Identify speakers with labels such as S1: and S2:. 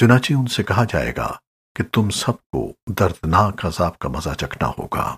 S1: چنانچہ ان سے کہا جائے گا کہ تم سب کو دردناک عذاب کا مزہ چکھنا ہوگا۔